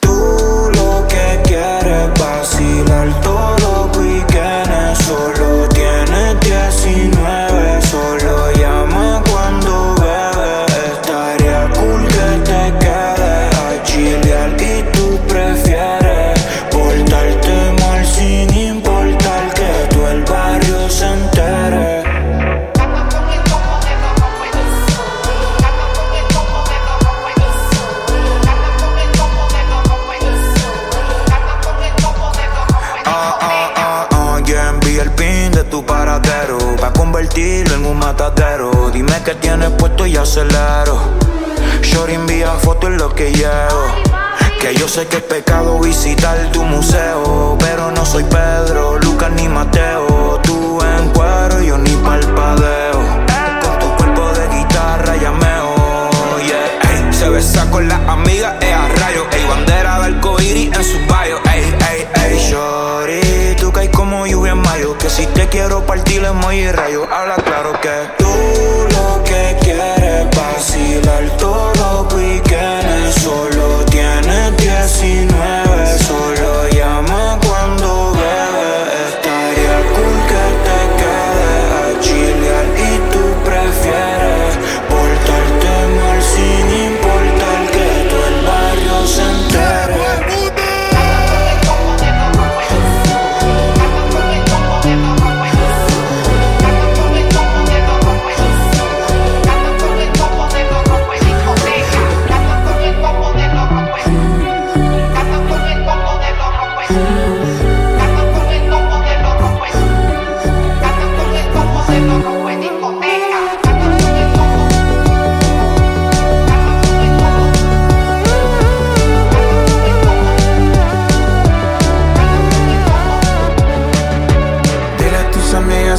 Tú lo que quieres vacilar. Convertirlo en un matadero. Dime qué tienes puesto y acelero. Shorty envía fotos en lo que llevo. Que yo sé que es pecado visitar tu museo. Pero no soy Pedro, Lucas ni Mateo. Tú en cuero yo ni palpadeo. Con tu cuerpo de guitarra llameo. Yeah, ey, se besa con las amigas, en y rayo. Habla claro que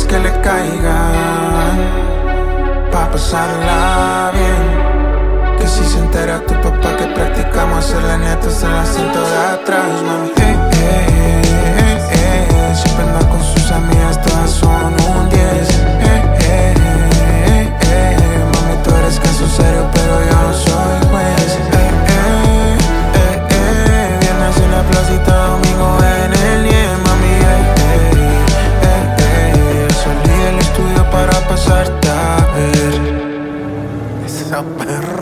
que le caigan Pa' pasarla bien. Que si se entera tu papá que practicamos hacer la neta en el asiento de atrás, up and